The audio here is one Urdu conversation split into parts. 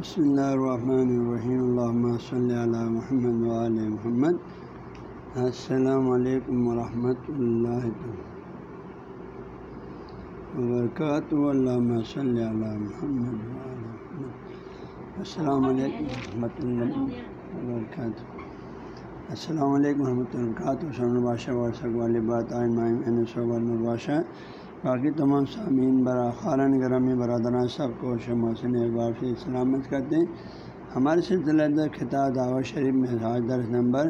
بسم اللہ الرحمن الرحیم اللہ صلی علی محمد وعلی محمد السلام علیکم ورحمۃ اللہ وبرکاتہ اللہ صلی علی محمد وعلی محمد السلام علیکم ورحمۃ اللہ وبرکاتہ السلام علیکم ورحمۃ اللہ وبرکاتہ شمن الباشہ ورثہ والی بات آئین الباشہ باقی تمام سامعین، برا خارن گرامی برادران سب کو شموسن اقبال سے سلامت کرتے ہیں۔ ہمارے سلسلہ در خطاب دعوت شریف میں درس نمبر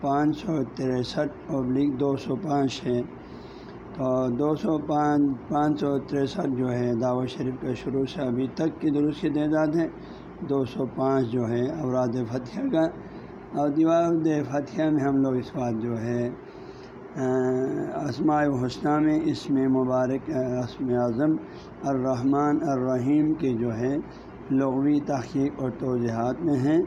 پانچ سو تریسٹھ ابلک دو سو پانچ ہے۔ تو دو سو پانچ پانچ سو تریسٹھ جو ہے دعوت شریف کے شروع سے ابھی تک کی درست کی تعداد ہے۔ دو سو پانچ جو ہے اوراد فتح کا۔ اور دیوار فتح میں ہم لوگ اس بات جو ہے اسماء حسنہ میں اس میں مبارک اسم اعظم الرحمن الرحیم کے جو ہے لغوی تحقیق اور توضیحات میں ہیں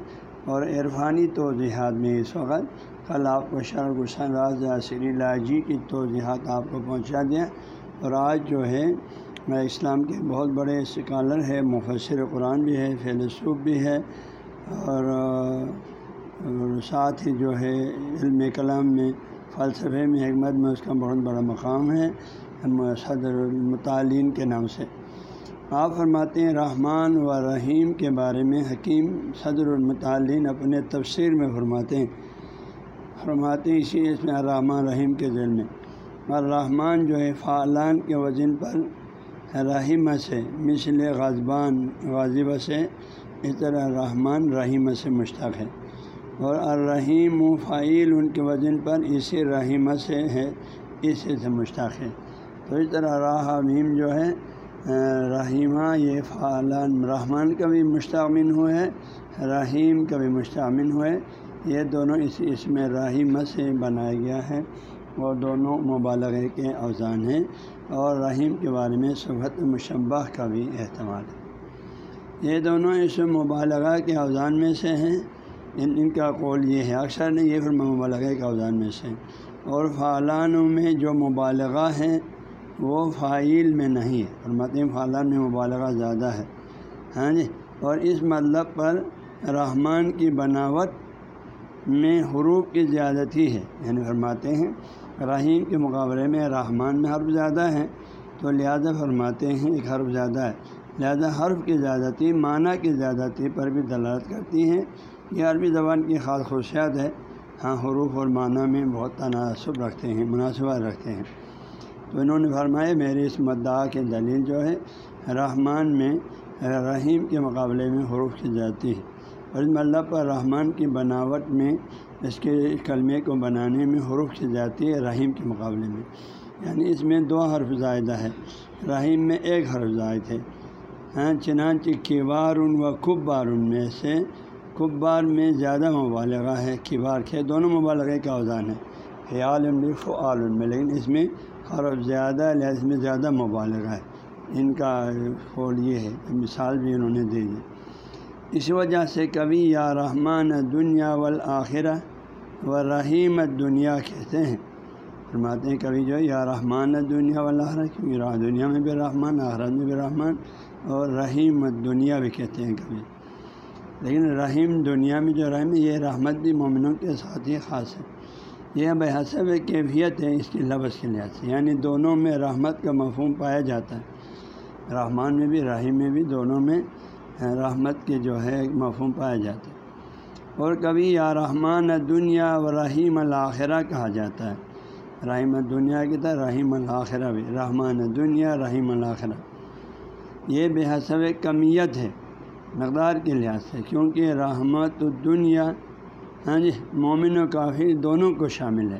اور عرفانی توضیحات میں اس وقت کل آپ کو شرح گسن راز سری لاجی کی توضیحات آپ کو پہنچا دیا اور آج جو ہے اسلام کے بہت بڑے اسکالر ہے مفسر قرآن بھی ہے فیلسوف بھی ہے اور ساتھ ہی جو ہے علم کلام میں فلسفے میں حکمت میں اس کا بہت بڑا مقام ہے، صدر المطالین کے نام سے۔ آپ فرماتے ہیں، رحمان و رحیم کے بارے میں حکیم صدر المطالین اپنے تفسیر میں فرماتے ہیں۔ فرماتے ہیں اسی اس میں الرحمٰن رحیم کے ذیل میں۔ الرحمٰن جو ہے، فعلان کے وزن پر رحیم سے مثل غازبان غازبہ سے، اس طرح رحمان رحیم سے مشتق ہے۔ اور الرحیم و فعیل ان کے وزن پر اسی رحیمہ سے ہے، اسی سے مشتاق ہے۔ تو اس طرح راہمیم جو ہے رحیمہ، یہ فعلان رحمان کا بھی مشتمن ہوئے، رحیم کا بھی مشتمن ہوئے۔ یہ دونوں اس میں رحیمہ سے بنایا گیا ہے۔ اور دونوں مبالغے کے اوزان ہیں اور رحیم کے بارے میں صبحت مشبہ کا بھی احتمال ہے۔ یہ دونوں اس مبالغہ کے اوزان میں سے ہیں۔ ان ان کا قول یہ ہے، اکثر نے یہ پھر مبالغہ کا اوزان میں سے۔ اور فعلانوں میں جو مبالغہ ہیں وہ فائل میں نہیں ہے۔ اور متیم فعلان میں مبالغہ زیادہ ہے۔ ہاں جی؟ اور اس مطلب پر رحمان کی بناوٹ میں حروف کی زیادتی ہے۔ یعنی فرماتے ہیں، رحیم کے مقابلے میں رحمان میں حرف زیادہ ہے تو لہٰذا فرماتے ہیں ایک حرف زیادہ ہے۔ لہذا حرف کی زیادتی، معنی کی زیادتی پر بھی دلالت کرتی ہیں یہ عربی زبان کی خاص خصوصیات ہے ہاں حروف اور معنی میں بہت تناسب رکھتے ہیں، مناسبت رکھتے ہیں۔ تو انہوں نے فرمایا، میرے اس مدعا کے دلیل جو ہے، رحمان میں، رحیم کے مقابلے میں حروف کی جاتی ہے اور اس مطلب پر رحمان کی بناوٹ میں، اس کے کلمے کو بنانے میں حروف کی جاتی ہے رحیم کے مقابلے میں۔ یعنی اس میں دو حرف زائدہ ہے رحیم میں ایک حرف زائد ہے۔ ہاں چنانچہ کیوار و کب بار میں سے کبار میں زیادہ مبالغہ ہے، کبار کے دونوں مبالغے کا اوزان ہے۔ خیال فعال میں، لیکن اس میں حرف زیادہ لہذ میں زیادہ مبالغہ ہے۔ ان کا قول یہ ہے، مثال بھی انہوں نے دے دی۔ اس وجہ سے کبھی یا رحمان دنیا والآخرہ و رحیم دنیا کہتے ہیں۔ فرماتے ہیں کبھی جو یا رحمان دنیا والآخرہ، کیونکہ دنیا میں بھی رحمان، آخرت میں بھی رحمان اور رحیم دنیا بھی کہتے ہیں کبھی۔ لیکن رحیم، دنیا میں جو رحم یہ رحمت بھی مومنوں کے ساتھ ہی خاص ہے۔ یہ بے حسب کیفیت ہے اس کی لفظ کے لحاظ سے۔ یعنی دونوں میں رحمت کا مفہوم پایا جاتا ہے۔ رحمان میں بھی، رحیم میں بھی دونوں میں رحمت کے جو ہے مفہوم پایا جاتا ہے۔ اور کبھی یا رحمان دنیا و رحیم الآخرہ کہا جاتا ہے۔ رحیم دنیا کی طرح رحیم الآخرہ بھی۔ رحمان دنیا رحیم الآخرہ یہ بے حسب کمیت ہے۔ مقدار کے لحاظ سے، کیونکہ رحمت دنیا ہاں جی مومن و کافی دونوں کو شامل ہے۔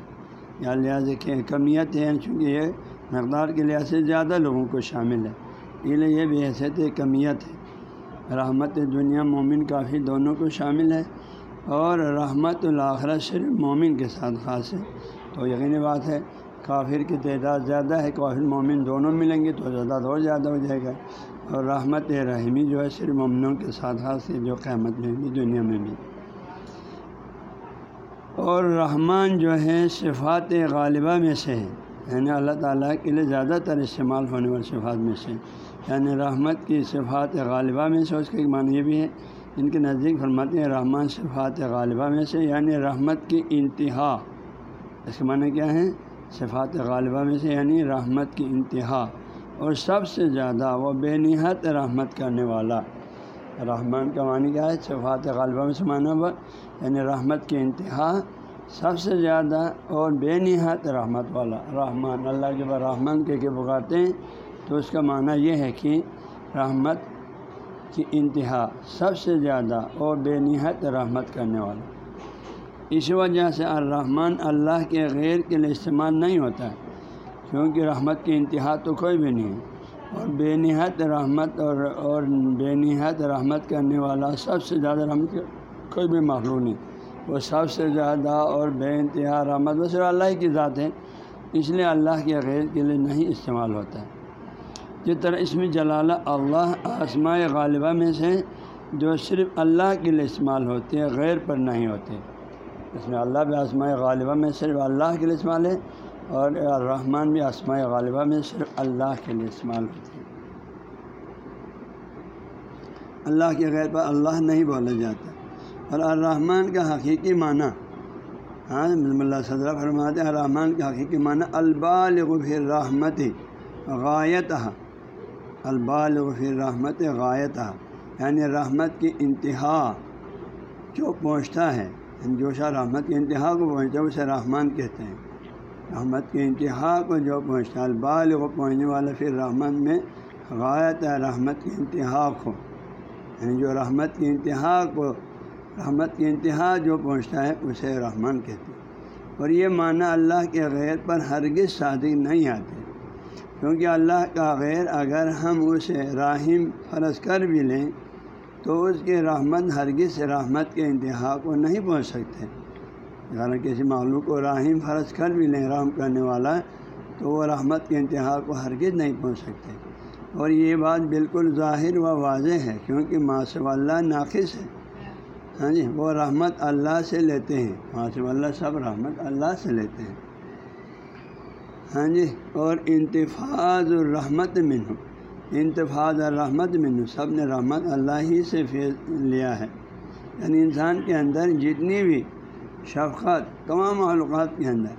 یا لحاظ کہ کمیت ہے، چونکہ یہ مقدار کے لحاظ سے زیادہ لوگوں کو شامل ہے۔ اس لیے یہ بھی حیثیت کمیت ہے۔ رحمت دنیا، مومن کافی دونوں کو شامل ہے۔ اور رحمت الآخرت صرف مومن کے ساتھ خاص ہے۔ تو یقینی بات ہے، کافر کی تعداد زیادہ ہے، کافر مومن دونوں ملیں گے تو زیادہ اور زیادہ ہو جائے گا۔ اور رحمت رحمی جو ہے صرف ممنوع کے ساتھ ہاتھ سے جو قیامت میں بھی دنیا میں بھی۔ اور رحمان جو ہے صفات غالبہ میں سے ہے یعنی اللہ تعالیٰ کے لیے زیادہ تر استعمال ہونے والی صفات میں سے۔ یعنی رحمت کی صفات غالبہ میں سے، اس کا ایک معنی یہ بھی ہے، ان کے نزدیک فرماتے ہیں رحمان صفات غالبہ میں سے یعنی رحمت کی انتہا۔ اس کے معنی کیا ہے؟ صفات غالبہ میں سے یعنی رحمت کی انتہا۔ اور سب سے زیادہ وہ بے نہایت رحمت کرنے والا۔ رحمان کا معنی کیا ہے؟ صفات غالبہ میں سے معنی ہوا یعنی رحمت کی انتہا۔ سب سے زیادہ اور بے نہایت رحمت والا۔ رحمان، اللہ کے بعد رحمان کے کے پکارتے ہیں۔ تو اس کا معنی یہ ہے کہ رحمت کی انتہا۔ سب سے زیادہ اور بے نہایت رحمت کرنے والا۔ اس وجہ سے الرحمن اللہ کے غیر کے لیے استعمال نہیں ہوتا۔ ہے کیونکہ رحمت کی انتہا تو کوئی بھی نہیں ہے اور بے نہایت رحمت اور اور بے نہایت رحمت کرنے والا سب سے زیادہ رحمت کوئی بھی مخلوق نہیں۔ وہ سب سے زیادہ اور بے انتہا رحمت بس اللہ کی ذات ہے۔ اس لیے اللہ کے غیر کے لیے نہیں استعمال ہوتا۔ ہے جس طرح اس میں جلالہ اللہ آسماء غالبہ میں سے جو صرف اللہ کے لیے استعمال ہوتے ہیں، غیر پر نہیں ہوتے۔ اس میں اللہ بھی آسماء غالبہ میں صرف اللہ کے لیے استعمال ہے۔ اور الرحمٰن بھی آسماء غالبہ میں صرف اللہ کے لیے استعمال ہوتے ہیں اللہ کے غیر پر اللہ نہیں بولا جاتا۔ اور الرحمٰن کا حقیقی معنی ہاں اللہ صدر فرماتے ہیں، الرحمٰن کا حقیقی معنی البالغ فی رحمت غایت البالغ فی رحمت غایت یعنی رحمت کی انتہا جو پہنچتا ہے یعنی جو شاہ رحمت کی انتہا کو پہنچتا ہے، اسے رحمان کہتے ہیں۔ رحمت کی انتہا کو جو پہنچتا ہے البالغ کو پہنچنے والا پھر رحمت میں غایت ہے، رحمت کی انتہا کو۔ یعنی جو رحمت کی انتہا کو، رحمت کی انتہا جو پہنچتا ہے، اسے رحمان کہتے ہیں۔ اور یہ معنی اللہ کے غیر پر ہرگز صادق نہیں آتے۔ کیونکہ اللہ کا غیر اگر ہم اسے راہم فرض کر بھی لیں، تو اس کے رحمت ہرگز رحمت کے انتہا کو نہیں پہنچ سکتے۔ اگر کسی معلوم کو راہم فرض کر بھی لیں، رحم کرنے والا، تو وہ رحمت کے انتہا کو ہرگز نہیں پہنچ سکتے۔ اور یہ بات بالکل ظاہر و واضح ہے، کیونکہ ماسب اللہ ناقص ہے۔ ہاں جی وہ رحمت اللہ سے لیتے ہیں۔ ماسب اللہ سب رحمت اللہ سے لیتے ہیں۔ ہاں جی اور انتفاظ الرحمت من انتفاظ الرحمت من سب نے رحمت اللہ ہی سے فیض لیا ہے۔ یعنی انسان کے اندر جتنی بھی شفقت، تمام معلومات کے اندر۔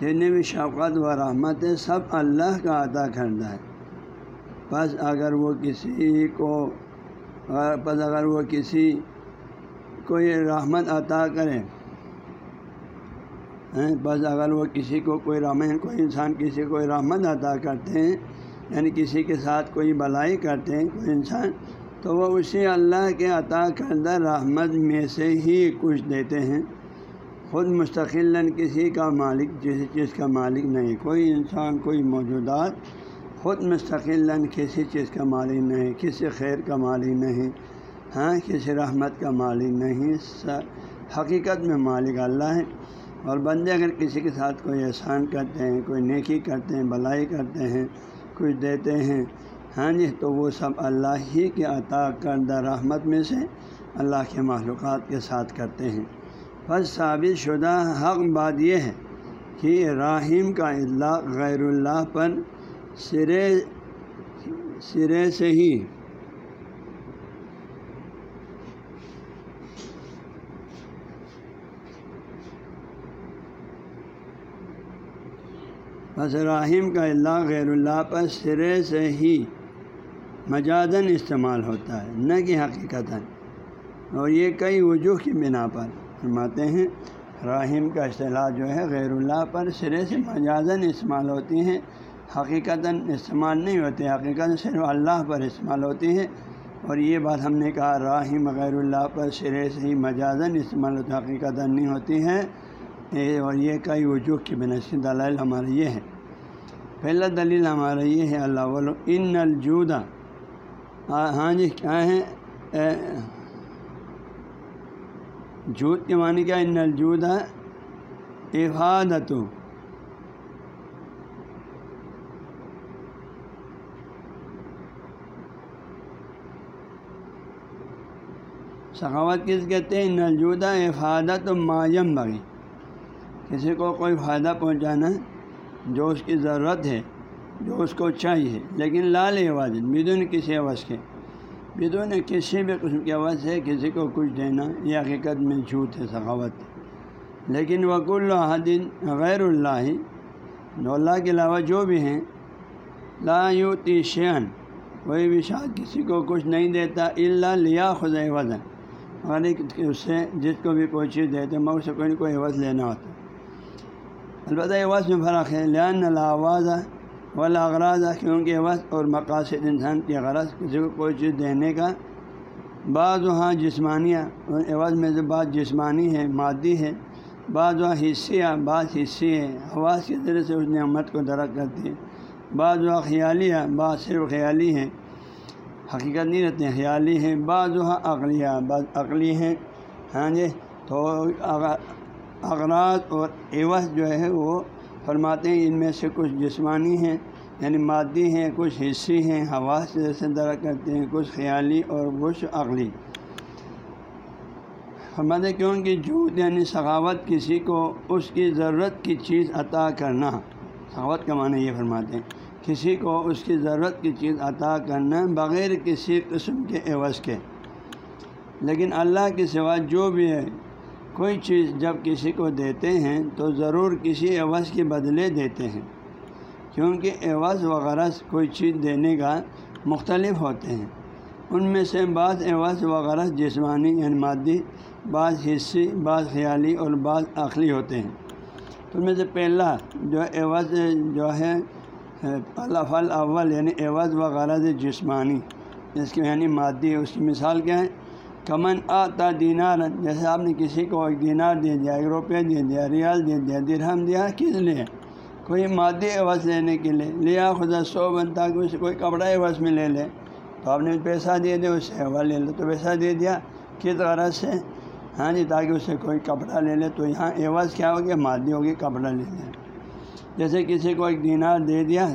جتنی بھی شفقت و رحمت ہے سب اللہ کا عطا کردہ ہے۔ بس اگر وہ کسی کو بس اگر وہ کسی کوئی رحمت عطا کرے ہاں، بس اگر وہ کسی کو کوئی رحمت، کوئی انسان کسی کو کوئی رحمت عطا کرتے ہیں یعنی کسی کے ساتھ کوئی بلائی کرتے ہیں، کوئی انسان، تو وہ اسی اللہ کے عطا کردہ رحمت میں سے ہی کچھ دیتے ہیں۔ خود مستقل کسی کا مالک کسی چیز کا مالک نہیں، کوئی انسان، کوئی موجودات خود مستقل کسی چیز کا مالک نہیں، کسی خیر کا مالک نہیں ہاں کسی رحمت کا مالک نہیں حقیقت میں مالک اللہ ہے۔ اور بندے اگر کسی کے ساتھ کوئی احسان کرتے ہیں، کوئی نیکی کرتے ہیں، بلائی کرتے ہیں کچھ دیتے ہیں ہاں جی تو وہ سب اللہ ہی کے عطا کردہ رحمت میں سے اللہ کے معلومات کے ساتھ کرتے ہیں۔ بس ثابت شدہ حق بات یہ ہے کہ راہیم کا اطلاق غیر اللہ پر سرے سرے سے ہی۔ بس راہم کا اللہ غیر اللہ پر سرے سے ہی مجازن استعمال ہوتا ہے، نہ کہ حقیقت اور یہ کئی وجوہ کی بنا پر۔ فرماتے ہیں راہم کا اصطلاح جو ہے غیر اللہ پر سرے سے مجازن استعمال ہوتی ہیں۔ حقیقت استعمال نہیں ہوتے حقیقت صرف اللہ پر استعمال ہوتی ہیں۔ اور یہ بات ہم نے کہا راہم غیر اللہ پر سرے سے ہی مجازن استعمال ہوتی حقیقت نہیں ہوتی ہے اور یہ کئی وجوہ کی بنسی دلائل ہمارا یہ ہے پہلا دلیل ہمارا یہ ہے، اللہ ان الجودہ۔ ہاں جی کیا ہے؟ جود کے معنی کیا؟ ان الجودہ افادت سخاوت کس کہتے ہیں؟ نلجودہ افادت مایم بغی۔ کسی کو کوئی فائدہ پہنچانا جو اس کی ضرورت ہے، جو اس کو چاہیے، لیکن لال عوض بدون کسی عوض کے۔ بدون کسی بھی قسم کی عوض سے کسی کو کچھ دینا، یہ حقیقت میں جھوٹ ہے ثقافت لیکن وک الحدین غیر اللہ اللہ کے علاوہ جو بھی ہیں، لا یوتی شین کوئی بھی شاید کسی کو کچھ نہیں دیتا اللہ لیا خز وزن مگر اس سے جس کو بھی کوئی چیز دیتے، مگر سے کوئی نہ کوئی عوض لینا ہوتا۔ البتہ عوض میں فرق ہے لان الواز والا اغراض کیونکہ عوض اور مقاصد انسان کی غرض کسی کو کوئی چیز دینے کا بعض وہاں جسمانیہ عوض میں سے بعض جسمانی ہے، مادی ہے، بعض وہاں حصیہ بعض حصے ہے آواز کے ذریعے سے اس نعمت کو درخت کرتی ہے بعض وہاں خیالیہ بعض صرف خیالی ہے حقیقت نہیں رہتے ہیں خیالی ہیں۔ بعض وہاں عقلیہ بعض عقلی ہیں۔ ہاں جی تو اغراض اور عوض جو ہے وہ فرماتے ہیں ان میں سے کچھ جسمانی ہیں یعنی مادی ہیں، کچھ حصی ہیں، ہوا جیسے درخت کرتے ہیں، کچھ خیالی اور کچھ عقلی۔ فرماتے کیونکہ جھوٹ یعنی سخاوت کسی کو، اس کی ضرورت کی چیز عطا کرنا۔ سخاوت کا معنی یہ فرماتے ہیں، کسی کو اس کی ضرورت کی چیز عطا کرنا بغیر کسی قسم کے عوض کے۔ لیکن اللہ کے سوا جو بھی ہے کوئی چیز جب کسی کو دیتے ہیں تو ضرور کسی عوض کے بدلے دیتے ہیں، کیونکہ عوض وغیرہ کوئی چیز دینے کا مختلف ہوتے ہیں۔ ان میں سے بعض عوض وغیرہ جسمانی یعنی مادی، بعض حصی بعض خیالی اور بعض عقلی ہوتے ہیں۔ ان میں سے پہلا جو عوض جو ہے فل اول یعنی عوض وغیرہ جسمانی، جس کی یعنی مادی، اس کی مثال کیا ہے؟ کمن آتا دینار، جیسے آپ نے کسی کو ایک دینار دے دیا ایک روپیہ دے دیا، ریال دے دیا، درہم دیا، کس لیے؟ کوئی مادی عوض لینے کے لیے۔ لیا خدا، سو بنتا کہ اسے کوئی کپڑا عوض میں لے لے۔ تو آپ نے پیسہ دے دیا، اسے عوض لے لو۔ تو پیسہ دے دیا، کس غرض سے؟ ہاں جی تاکہ اسے کوئی کپڑا لے لے۔ تو یہاں عوض کیا ہو گیا؟ مادی ہوگی کپڑا لے لے جیسے کسی کو ایک دینار دے دیا،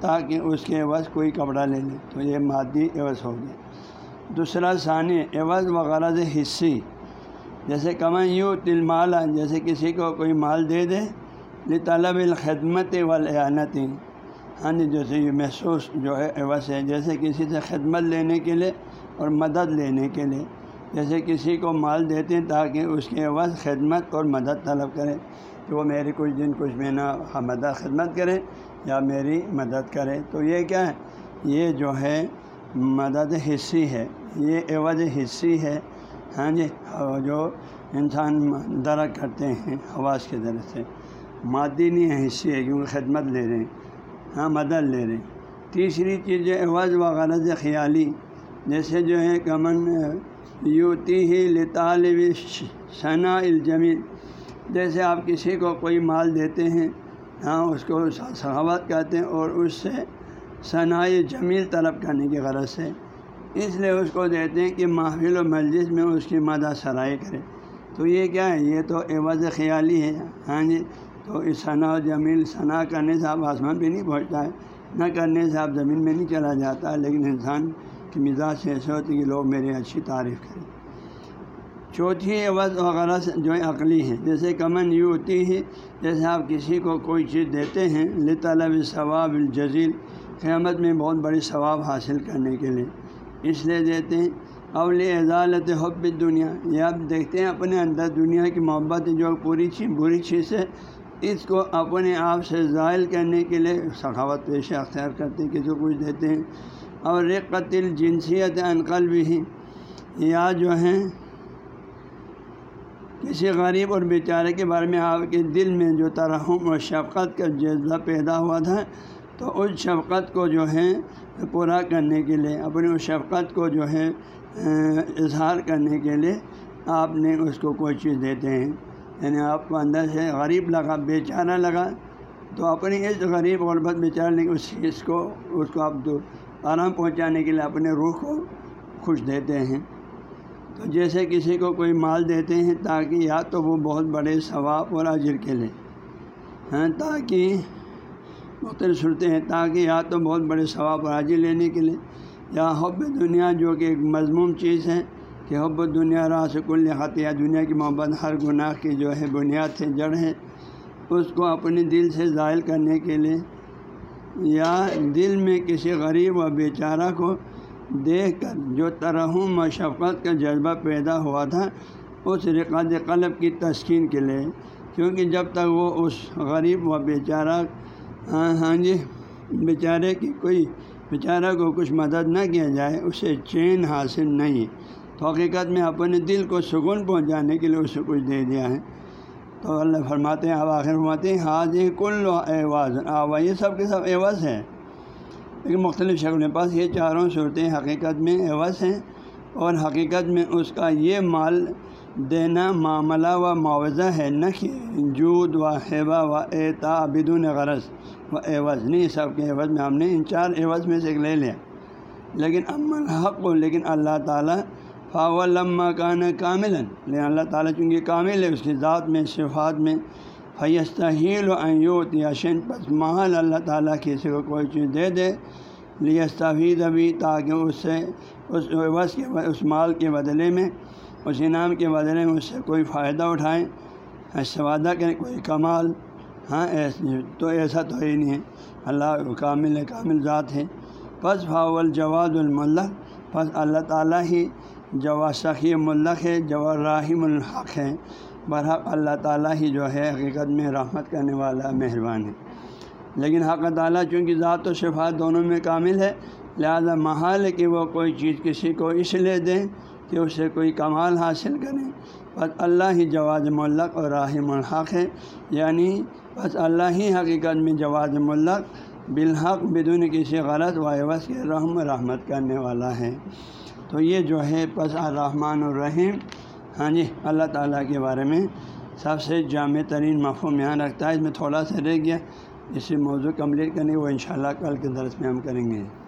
تاکہ اس کے عوض کوئی کپڑا لے لے۔ تو یہ مادی عوض ہو گیا۔ دوسرا ثانی، عوض وغیرہ حصی۔ جیسے کمن یوں تل مالا جیسے کسی کو کوئی مال دے دے لی طلب الخدمت والعنت ہاں جی جیسے یہ محسوس جو ہے، عوض ہے، جیسے کسی سے خدمت لینے کے لیے اور مدد لینے کے لیے۔ جیسے کسی کو مال دیتے ہیں تاکہ اس کے عوض خدمت اور مدد طلب کرے، کہ وہ میری کچھ دن، کچھ مہینہ مدد خدمت کرے یا میری مدد کرے۔ تو یہ کیا ہے؟ یہ جو ہے مدد حصی ہے، یہ عوض حصی ہے۔ ہاں جی جو انسان درخت کرتے ہیں حواس کے ذریعے سے۔ مادی نہیں ہے، حصی ہے، کیونکہ خدمت لے رہے ہیں۔ ہاں مدد لے رہے ہیں۔ تیسری چیز جو عوض و غرض خیالی، جیسے جو ہے کمن یوتی ہی لطالب ثنا الجمیل۔ جیسے آپ کسی کو کوئی مال دیتے ہیں ہاں اس کو سخاوت کہتے ہیں اور اس سے ثناء جمیل طلب کرنے کی غرض سے۔ اس لیے اس کو دیتے ہیں کہ محفل و مجلس میں اس کی مدہ سرائی کرے۔ تو یہ کیا ہے؟ یہ تو عوض خیالی ہے۔ ہاں جی تو اس ثنا و جمیل ثنا کرنے سے آپ آسمان پہ نہیں پہنچتا ہے۔ نہ کرنے سے آپ زمین میں نہیں چلا جاتا، لیکن انسان کی مزاج سے ایسے ہوتی کہ لوگ میری اچھی تعریف کریں۔ چوتھی عوض وغیرہ جو ہے، عقلی ہے۔ جیسے کمن یوں ہوتی ہے، جیسے آپ کسی کو کوئی چیز دیتے ہیں، لطلب ثواب الجزیل قیامت میں بہت بڑی ثواب حاصل کرنے کے لیے اس لیے دیتے ہیں اول اضالت حب دنیا یہ آپ دیکھتے ہیں اپنے اندر دنیا کی محبت جو پوری چیز بری چیز ہے اس کو اپنے آپ سے ظاہر کرنے کے لیے سخاوت پیشے اختیار کرتے ہیں، کسی کو کچھ دیتے ہیں۔ اور قتل جنسیت انقل بھی یا جو ہیں، کسی غریب اور بیچارے کے بارے میں آپ کے دل میں جو ترحم اور شفقت کا جذبہ پیدا ہوا تھا تو اس شفقت کو جو ہے پورا کرنے کے لیے، اپنی اس شفقت کو جو ہے اظہار کرنے کے لیے آپ نے اس کو کوئی چیز دیتے ہیں۔ یعنی آپ کو اندر سے غریب لگا، بیچارہ لگا، تو اپنی اس غریب غربت بیچارے اس چیز کو، اس کو آپ دو، آرام پہنچانے کے لیے اپنے روح کو خوش دیتے ہیں۔ تو جیسے کسی کو کوئی مال دیتے ہیں تاکہ یا تو وہ بہت بڑے ثواب اور اجر کے لیں ہاں تاکہ مختلف صورتیں ہیں تاکہ یا تو بہت بڑے ثواب راضی لینے کے لیے یا حب دنیا جو کہ ایک مضموم چیز ہے کہ حب دنیا راس کل یا دنیا کی محبت، ہر گناہ کی جو ہے بنیاد ہے جڑ ہے، اس کو اپنے دل سے ظاہر کرنے کے لیے یا دل میں کسی غریب و بیچارہ کو دیکھ کر جو ترہم و شفقت کا جذبہ پیدا ہوا تھا، اس رقد قلب کی تسکین کے لیے، کیونکہ جب تک وہ اس غریب و بیچارہ ہاں ہاں جی بیچارے کی کوئی بیچارہ کو کچھ مدد نہ کیا جائے، اسے چین حاصل نہیں تو حقیقت میں اپنے دل کو سکون پہنچانے کے لیے اسے کچھ دے دیا ہے۔ تو اللہ فرماتے ہیں، اب آخر فرماتے ہیں حاضر کل ایواز۔ آوا یہ سب کے سب ایوز ہے لیکن مختلف شکل پاس یہ چاروں صورتیں حقیقت میں ایوز ہیں اور حقیقت میں اس کا یہ مال دینا معاملہ و معاوضہ ہے، نہ کہ جود و حیبہ و اعتا بدون غرض۔ و عوض نہیں سب کے عوض میں ہم نے ان چار عوض میں سے ایک لے لیا۔ لیکن امن حق کو لیکن اللہ تعالیٰ فاو لمہ کان کامل لیکن اللہ تعالیٰ چونکہ کامل ہے، اس کی ذات میں، صفات میں فیستہ ہیل و ایوت یاشن پس محل اللہ تعالیٰ کسی کو کوئی چیز دے دے لیستفید ابھی تاکہ اس سے، اس عوض کے، اس مال کے بدلے میں، اس انعام کے بدلے میں اس سے کوئی فائدہ اٹھائیں ایسے وعدہ کریں کوئی کمال۔ ہاں ایسے تو ایسا تو ہی نہیں ہے۔ اللہ کامل کامل ذات ہے۔ پس فاول جواد الملک، پس اللہ تعالیٰ ہی جوا سخی ملک ہے جو راہم الحق ہے۔ برحق اللہ تعالیٰ ہی جو ہے، حقیقت میں رحمت کرنے والا، مہربان ہے۔ لیکن حق تعالیٰ چونکہ ذات و شفات دونوں میں کامل ہے، لہذا محال ہے کہ وہ کوئی چیز کسی کو اس لیے دیں کہ اسے کوئی کمال حاصل کریں بس اللہ ہی جواز ملک اور راہم الحق ہے یعنی بس اللہ ہی حقیقت میں جواز ملک بالحق بدون کسی غلط و کے رحم رحمت کرنے والا ہے۔ تو یہ جو ہے پس الرحمٰن الرحیم۔ ہاں جی اللہ تعالیٰ کے بارے میں سب سے جامع ترین مفہوم یہاں رکھتا ہے۔ اس میں تھوڑا سا رہ گیا، اسی موضوع کمپلیٹ کرنے وہ انشاءاللہ کل کے درس میں ہم کریں گے۔